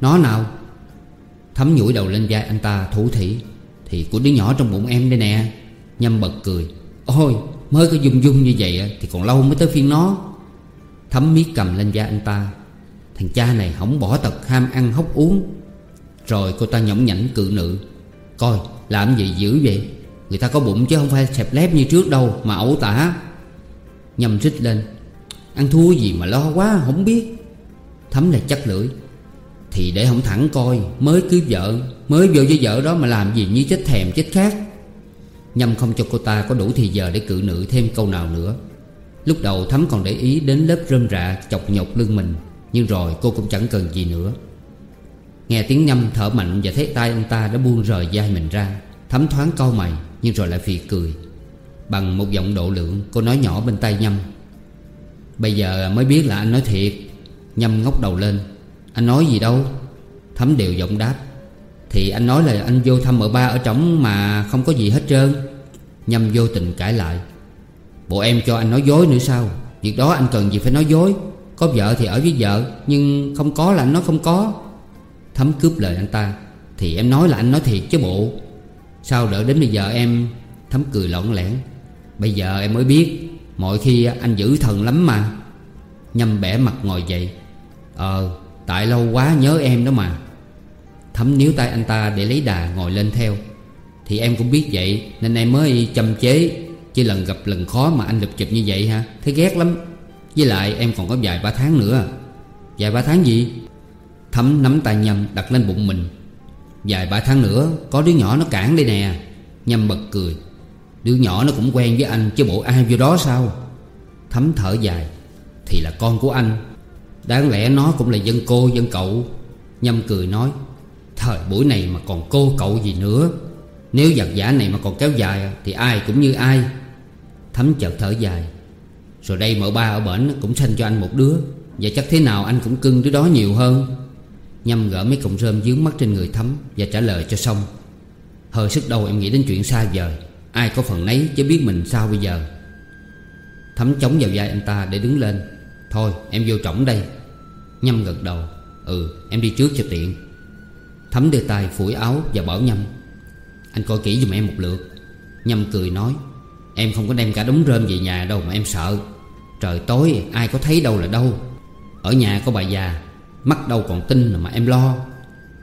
Nó nào? Thấm nhủi đầu lên vai anh ta thủ thỉ, Thì của đứa nhỏ trong bụng em đây nè. Nhâm bật cười, Ôi, mới có dung dung như vậy Thì còn lâu mới tới phiên nó. Thấm miết cầm lên da anh ta, Thằng cha này không bỏ tật, ham ăn hốc uống. Rồi cô ta nhõng nhảnh cự nữ Coi, làm gì dữ vậy? Người ta có bụng chứ không phải xẹp lép như trước đâu Mà ẩu tả. Nhâm rít lên. Ăn thua gì mà lo quá, không biết. Thấm lại chắc lưỡi. Thì để không thẳng coi, Mới cưới vợ, Mới vô với vợ đó mà làm gì như chết thèm chết khác Nhâm không cho cô ta có đủ thì giờ để cự nữ thêm câu nào nữa. Lúc đầu Thấm còn để ý đến lớp rơm rạ chọc nhọc lưng mình, Nhưng rồi cô cũng chẳng cần gì nữa. Nghe tiếng Nhâm thở mạnh và thấy tay anh ta đã buông rời vai mình ra. Thấm thoáng câu mày, nhưng rồi lại phì cười. Bằng một giọng độ lượng, cô nói nhỏ bên tay Nhâm. Bây giờ mới biết là anh nói thiệt. Nhâm ngóc đầu lên. Anh nói gì đâu? Thấm đều giọng đáp. Thì anh nói là anh vô thăm ở ba ở trống mà không có gì hết trơn. Nhâm vô tình cãi lại. Bộ em cho anh nói dối nữa sao? Việc đó anh cần gì phải nói dối? Có vợ thì ở với vợ, Nhưng không có là anh nói không có. Thấm cướp lời anh ta, Thì em nói là anh nói thiệt chứ bộ. Sao đợi đến bây giờ em Thấm cười lỏng lẻn? Bây giờ em mới biết, Mọi khi anh giữ thần lắm mà. Nhâm bẻ mặt ngồi dậy. Ờ Tại lâu quá nhớ em đó mà. Thấm níu tay anh ta để lấy đà ngồi lên theo. Thì em cũng biết vậy, Nên em mới châm chế Chứ lần gặp lần khó mà anh lập chụp như vậy ha Thấy ghét lắm. Với lại em còn có vài ba tháng nữa. Vài ba tháng gì? Thấm nắm tay Nhâm đặt lên bụng mình. Vài ba tháng nữa, Có đứa nhỏ nó cản đây nè. Nhâm bật cười. Đứa nhỏ nó cũng quen với anh Chứ bộ ai vô đó sao? Thấm thở dài. Thì là con của anh. Đáng lẽ nó cũng là dân cô, dân cậu. Nhâm cười nói, Thời buổi này mà còn cô cậu gì nữa? Nếu giặc giả này mà còn kéo dài Thì ai cũng như ai. Thấm chợt thở dài. Rồi đây mợ ba ở bển cũng sinh cho anh một đứa. Và chắc thế nào anh cũng cưng đứa đó nhiều hơn. Nhâm gỡ mấy cọng rơm dướng mắt trên người Thấm Và trả lời cho xong. Hơi sức đầu em nghĩ đến chuyện xa vời. Ai có phần nấy chứ biết mình sao bây giờ. Thấm chống vào vai anh ta để đứng lên. Thôi, em vô trỏng đây. Nhâm gật đầu. Ừ em đi trước cho tiện. Thấm đưa tay phủi áo và bảo Nhâm. Anh coi kỹ giùm em một lượt. Nhâm cười nói, Em không có đem cả đống rơm về nhà đâu mà em sợ. Trời tối, ai có thấy đâu là đâu. Ở nhà có bà già Mắt đâu còn tin mà em lo.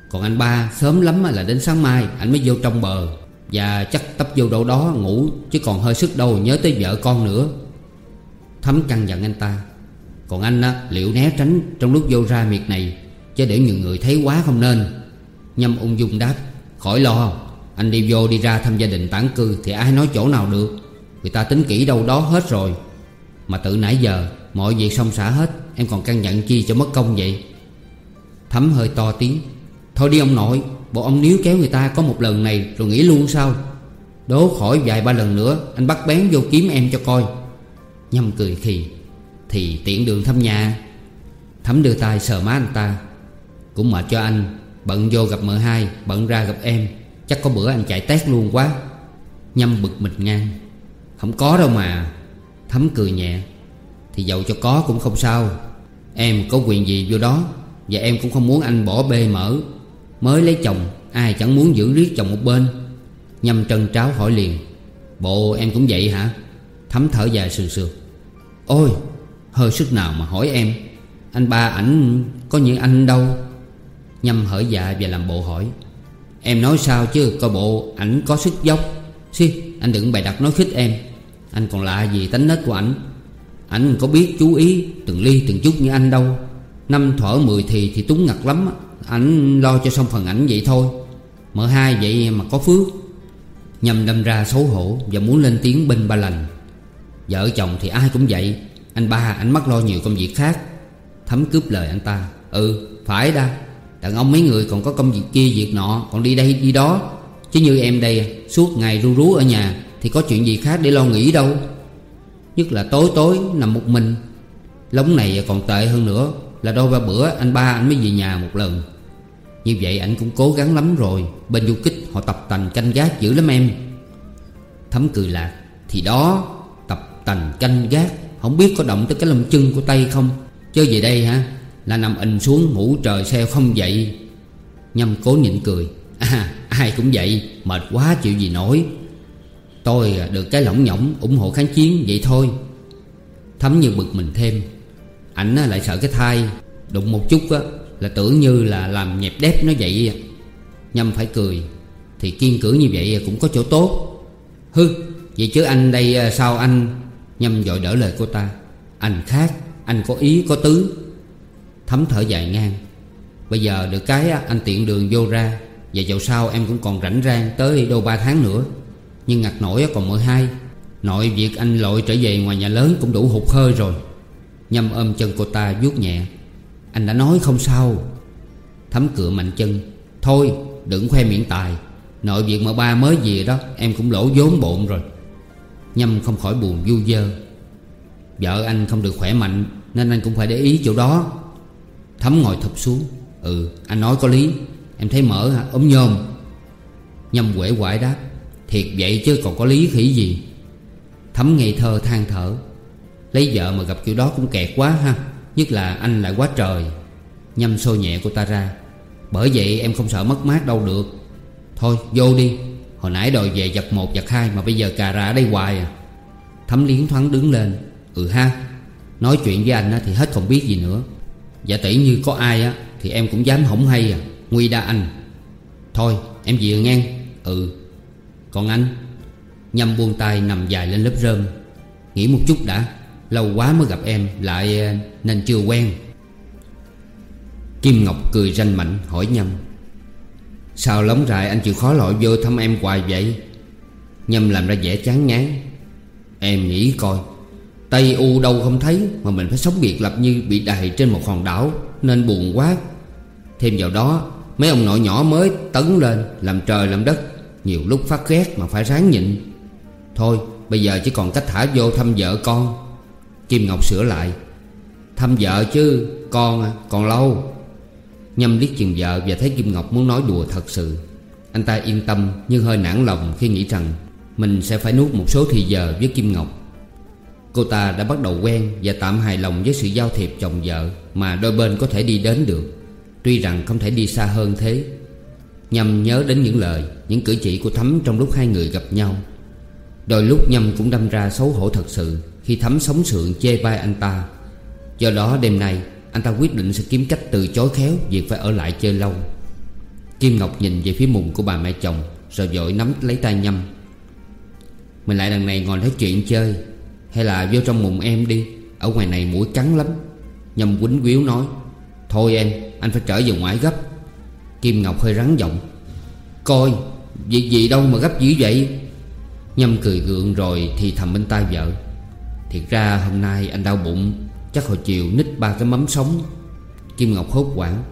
Còn anh ba sớm lắm là đến sáng mai Anh mới vô trong bờ. Và chắc tấp vô đâu đó ngủ Chứ còn hơi sức đâu nhớ tới vợ con nữa. Thấm căng dặn anh ta. Còn anh á, liệu né tránh Trong lúc vô ra miệt này Chứ để nhiều người thấy quá không nên. Nhâm ung dung đáp Khỏi lo Anh đi vô đi ra thăm gia đình tản cư Thì ai nói chỗ nào được. Người ta tính kỹ đâu đó hết rồi. Mà tự nãy giờ Mọi việc xong xả hết Em còn căn dặn chi cho mất công vậy? Thấm hơi to tiếng Thôi đi ông nội, Bộ ông níu kéo người ta có một lần này Rồi nghỉ luôn sao? Đố khỏi vài ba lần nữa, Anh bắt bén vô kiếm em cho coi. Nhâm cười khì Thì tiện đường thăm nhà. Thấm đưa tay sờ má anh ta. Cũng mệt cho anh, Bận vô gặp mợ hai, Bận ra gặp em. Chắc có bữa anh chạy tét luôn quá. Nhâm bực mình ngang. Không có đâu mà. Thấm cười nhẹ. Thì dầu cho có cũng không sao. Em có quyền gì vô đó? Và em cũng không muốn anh bỏ bê mở Mới lấy chồng, Ai chẳng muốn giữ riết chồng một bên. Nhâm trân tráo hỏi liền. Bộ, em cũng vậy hả? Thấm thở dài sườn sườn. Ôi, hơi sức nào mà hỏi em? Anh ba ảnh có những anh đâu? Nhâm hở dạ và làm bộ hỏi. Em nói sao chứ? Coi bộ, ảnh có sức dốc. Xì anh đừng bày đặt nói khích em. Anh còn lạ gì tánh nết của ảnh? Ảnh có biết chú ý từng ly từng chút như anh đâu. Năm thở mười thì thì túng ngặt lắm Ảnh lo cho xong phần ảnh vậy thôi. Mở hai vậy mà có phước. Nhâm đâm ra xấu hổ Và muốn lên tiếng bên ba lành. Vợ chồng thì ai cũng vậy. Anh ba, ảnh mắc lo nhiều công việc khác. Thấm cướp lời anh ta. Ừ phải đa Đàn ông mấy người còn có công việc kia việc nọ, Còn đi đây đi đó. Chứ như em đây, suốt ngày ru rú ở nhà, Thì có chuyện gì khác để lo nghĩ đâu. Nhất là tối tối nằm một mình. Lóng này còn tệ hơn nữa. Là đôi ba bữa anh ba anh mới về nhà một lần. Như vậy anh cũng cố gắng lắm rồi. Bên du kích họ tập tành canh gác dữ lắm em. Thấm cười lạc. Thì đó, tập tành canh gác. Không biết có động tới cái lông chân của tay không? Chơi về đây hả? Là nằm in xuống ngủ trời xe không dậy Nhâm cố nhịn cười. À ai cũng vậy. Mệt quá chịu gì nổi. Tôi à, được cái lỏng nhỏng ủng hộ kháng chiến vậy thôi. Thấm như bực mình thêm. Ảnh lại sợ cái thai. Đụng một chút á, Là tưởng như là làm nhẹp đép nó vậy Nhâm phải cười, Thì kiên cử như vậy cũng có chỗ tốt. Hư Vậy chứ anh đây à, sao anh? Nhâm dội đỡ lời cô ta. Anh khác, Anh có ý, có tứ. Thấm thở dài ngang. Bây giờ được cái anh tiện đường vô ra, Và dạo sau em cũng còn rảnh rang Tới đô ba tháng nữa. Nhưng ngặt nổi còn mỗi hai. Nội việc anh lội trở về ngoài nhà lớn Cũng đủ hụt hơi rồi. Nhâm ôm chân cô ta vuốt nhẹ. Anh đã nói không sao. Thấm cửa mạnh chân. Thôi, đừng khoe miệng tài. Nội việc mà ba mới về đó, Em cũng lỗ vốn bộn rồi. Nhâm không khỏi buồn du dơ Vợ anh không được khỏe mạnh, Nên anh cũng phải để ý chỗ đó. Thấm ngồi thụp xuống. Ừ anh nói có lý. Em thấy mở hả? Ốm nhôm. Nhâm quể quải đáp. Thiệt vậy chứ còn có lý khỉ gì. Thấm ngây thơ than thở. Lấy vợ mà gặp kiểu đó cũng kẹt quá ha. Nhất là anh lại quá trời. Nhâm xô nhẹ cô ta ra. Bởi vậy em không sợ mất mát đâu được. Thôi, vô đi. Hồi nãy đòi về giật một giật hai Mà bây giờ cà ra ở đây hoài à. Thấm liến thoáng đứng lên. Ừ ha. Nói chuyện với anh thì hết không biết gì nữa. Giả tỷ như có ai á Thì em cũng dám hổng hay à. Nguy đa anh. Thôi, em về ngang. Ừ. Còn anh? Nhâm buông tay nằm dài lên lớp rơm. Nghĩ một chút đã. Lâu quá mới gặp em, Lại ờ, nên chưa quen. Kim Ngọc cười ranh mạnh hỏi Nhâm. Sao lóng rại anh chịu khó lội vô thăm em hoài vậy? Nhâm làm ra vẻ chán ngán. Em nghĩ coi, Tây U đâu không thấy Mà mình phải sống biệt lập như bị đầy trên một hòn đảo, Nên buồn quá. Thêm vào đó, Mấy ông nội nhỏ mới tấn lên, Làm trời làm đất, Nhiều lúc phát ghét mà phải ráng nhịn. Thôi, bây giờ chỉ còn cách thả vô thăm vợ con. Kim Ngọc sửa lại. Thăm vợ chứ, Con à, còn lâu. Nhâm liếc chừng vợ và thấy Kim Ngọc muốn nói đùa thật sự. Anh ta yên tâm, nhưng hơi nản lòng khi nghĩ rằng Mình sẽ phải nuốt một số thì giờ với Kim Ngọc. Cô ta đã bắt đầu quen và tạm hài lòng với sự giao thiệp chồng vợ Mà đôi bên có thể đi đến được. Tuy rằng không thể đi xa hơn thế. Nhâm nhớ đến những lời, Những cử chỉ của Thắm trong lúc hai người gặp nhau. Đôi lúc Nhâm cũng đâm ra xấu hổ thật sự. Khi thấm sống sượng chê bai anh ta. Do đó đêm nay, Anh ta quyết định sẽ kiếm cách từ chối khéo Việc phải ở lại chơi lâu. Kim Ngọc nhìn về phía mùng của bà mẹ chồng, Rồi vội nắm lấy tay Nhâm. Mình lại đằng này ngồi nói chuyện chơi, Hay là vô trong mùng em đi, Ở ngoài này mũi cắn lắm. Nhâm quýnh quýu nói, Thôi em, anh phải trở về ngoài gấp. Kim Ngọc hơi rắn giọng, Coi, Việc gì đâu mà gấp dữ vậy? Nhâm cười gượng rồi thì thầm bên tai vợ Thiệt ra hôm nay anh đau bụng, Chắc hồi chiều nít ba cái mắm sống. Kim Ngọc hốt quảng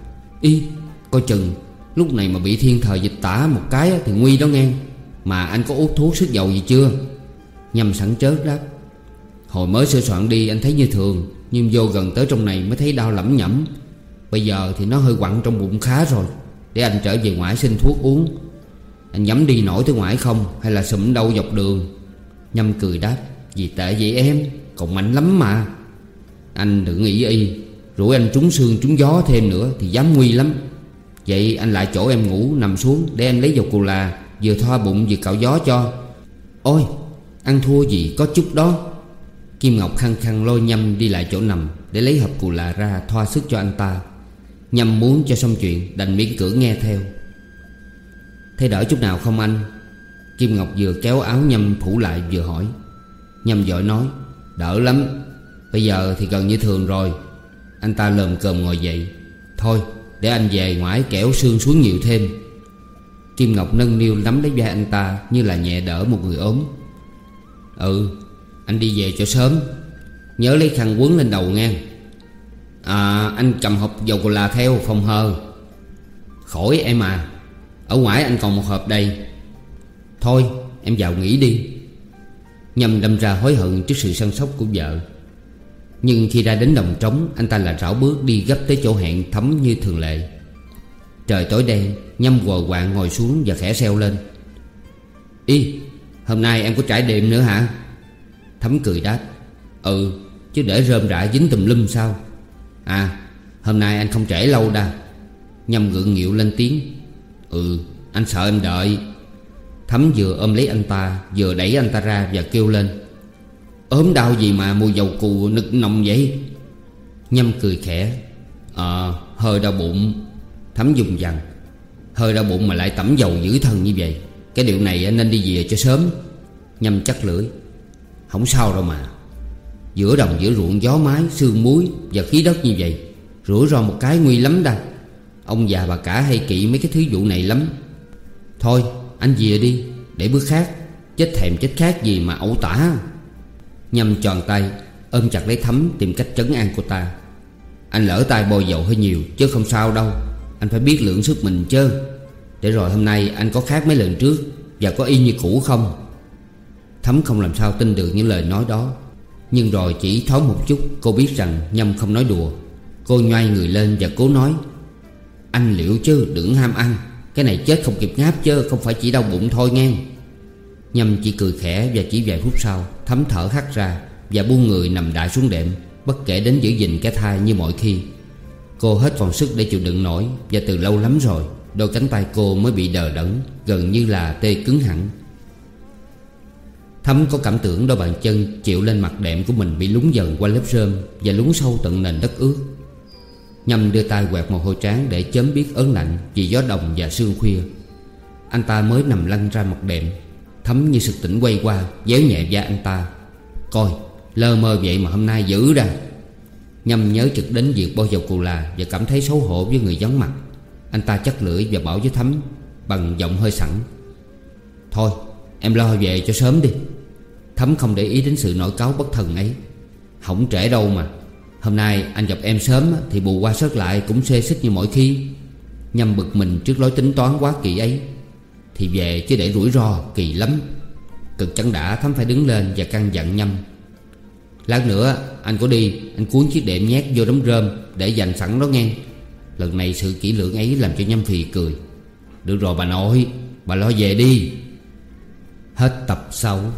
Y, coi chừng, Lúc này mà bị thiên thời dịch tả một cái Thì nguy đó nghe. Mà anh có uống thuốc sức dầu gì chưa? Nhâm sẵn chớt đáp. Hồi mới sửa soạn đi, anh thấy như thường, Nhưng vô gần tới trong này mới thấy đau lẩm nhẩm. Bây giờ thì nó hơi quặn trong bụng khá rồi, Để anh trở về ngoại xin thuốc uống. Anh nhắm đi nổi tới ngoại không, Hay là sụm đâu dọc đường? Nhâm cười đáp. Vì tệ vậy em? Còn mạnh lắm mà. Anh đừng nghĩ y. Rủi anh trúng xương trúng gió thêm nữa Thì dám nguy lắm. Vậy anh lại chỗ em ngủ, nằm xuống, Để em lấy dầu cù là, Vừa thoa bụng vừa cạo gió cho. Ôi, ăn thua gì có chút đó. Kim Ngọc khăng khăng lôi nhâm đi lại chỗ nằm, Để lấy hộp cù là ra thoa sức cho anh ta. Nhâm muốn cho xong chuyện, Đành miễn cưỡng nghe theo. Thấy đỡ chút nào không anh? Kim Ngọc vừa kéo áo Nhâm phủ lại vừa hỏi. Nhâm giỏi nói, Đỡ lắm, Bây giờ thì gần như thường rồi. Anh ta lờm cơm ngồi dậy, Thôi, để anh về ngoải kẻo xương xuống nhiều thêm. Kim Ngọc nâng niu nắm lấy vai anh ta Như là nhẹ đỡ một người ốm. Ừ Anh đi về cho sớm, Nhớ lấy khăn quấn lên đầu nghe À anh cầm hộp dầu là theo, phòng hờ. Khỏi em à Ở ngoài anh còn một hộp đây. Thôi, em vào nghỉ đi. Nhâm đâm ra hối hận trước sự săn sóc của vợ. Nhưng khi ra đến đồng trống, Anh ta là rảo bước đi gấp tới chỗ hẹn thấm như thường lệ. Trời tối đen, Nhâm quờ quạng ngồi xuống và khẽ xeo lên. Y Hôm nay em có trải đêm nữa hả? Thấm cười đáp Ừ Chứ để rơm rạ dính tùm lum sao? À Hôm nay anh không trễ lâu đa Nhâm gượng nghịu lên tiếng Ừ Anh sợ em đợi. Thấm vừa ôm lấy anh ta, Vừa đẩy anh ta ra và kêu lên. Ốm đau gì mà mùi dầu cù nực nồng vậy? Nhâm cười khẽ. Ờ hơi đau bụng. Thấm dùng dằn. Hơi đau bụng mà lại tẩm dầu giữ thân như vậy. Cái điều này nên đi về cho sớm. Nhâm chắc lưỡi. Không sao đâu mà. Giữa đồng, giữa ruộng, gió mái, Sương muối và khí đất như vậy, Rủi ro một cái nguy lắm đây Ông già bà cả hay kỵ mấy cái thứ vụ này lắm. Thôi anh về đi, Để bước khác, Chết thèm chết khác gì mà ẩu tả. Nhâm tròn tay, Ôm chặt lấy thấm tìm cách trấn an cô ta. Anh lỡ tay bôi dầu hơi nhiều, Chứ không sao đâu. Anh phải biết lượng sức mình chứ. Để rồi hôm nay anh có khác mấy lần trước, Và có y như cũ không? Thấm không làm sao tin được những lời nói đó. Nhưng rồi chỉ thoáng một chút, Cô biết rằng Nhâm không nói đùa. Cô nhoay người lên và cố nói, Anh liệu chứ, đừng ham ăn. Cái này chết không kịp ngáp chứ, Không phải chỉ đau bụng thôi nghe. Nhâm chỉ cười khẽ và chỉ vài phút sau, Thấm thở hắt ra Và buông người nằm đại xuống đệm, Bất kể đến giữ gìn cái thai như mọi khi. Cô hết còn sức để chịu đựng nổi Và từ lâu lắm rồi, Đôi cánh tay cô mới bị đờ đẫn, Gần như là tê cứng hẳn. Thấm có cảm tưởng đôi bàn chân chịu lên mặt đệm của mình bị lún dần qua lớp rơm Và lún sâu tận nền đất ướt. Nhâm đưa tay quẹt một hôi trán để chớm biết ớn lạnh Vì gió đồng và sương khuya. Anh ta mới nằm lăn ra mặt đệm, Thấm như sực tỉnh quay qua Déo nhẹ da anh ta. Coi, lơ mơ vậy mà hôm nay dữ ra. Nhâm nhớ trực đến việc bôi dầu cù là Và cảm thấy xấu hổ với người vắng mặt. Anh ta chắc lưỡi và bảo với Thấm Bằng giọng hơi sẵn. Thôi, em lo về cho sớm đi. Thấm không để ý đến sự nổi cáo bất thần ấy. Không trễ đâu mà. Hôm nay anh gặp em sớm Thì bù qua sớt lại cũng xê xích như mọi khi. Nhâm bực mình trước lối tính toán quá kỳ ấy, Thì về chứ để rủi ro kỳ lắm. Cực chẳng đã Thấm phải đứng lên và căn dặn Nhâm. Lát nữa, anh có đi, Anh cuốn chiếc đệm nhét vô đống rơm Để dành sẵn đó nghe. Lần này sự kỹ lưỡng ấy làm cho Nhâm Phì cười. Được rồi bà nội, Bà lo về đi. Hết tập 6